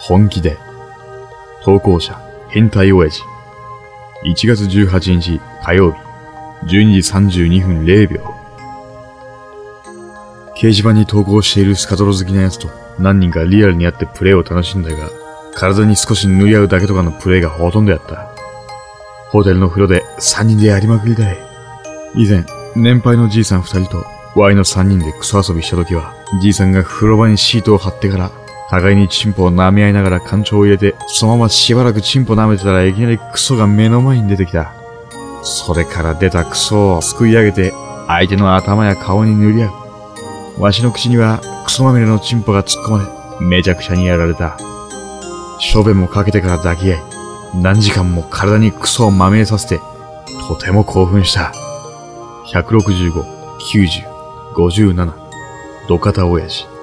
本気で。投稿者、変態親父。1月18日火曜日、12時32分0秒。掲示板に投稿しているスカトロ好きな奴と何人かリアルに会ってプレイを楽しんだが、体に少し塗り合うだけとかのプレイがほとんどやった。ホテルの風呂で3人でやりまくりたい。以前、年配のじいさん2人と Y の3人でクソ遊びした時は、じいさんが風呂場にシートを張ってから、互いにチンポを舐め合いながら感情を入れて、そのまましばらくチンポ舐めてたらいきなりクソが目の前に出てきた。それから出たクソをすくい上げて、相手の頭や顔に塗り合う。わしの口にはクソまみれのチンポが突っ込まれ、めちゃくちゃにやられた。小便もかけてから抱き合い、何時間も体にクソをまみれさせて、とても興奮した。165、90、57、土方親父。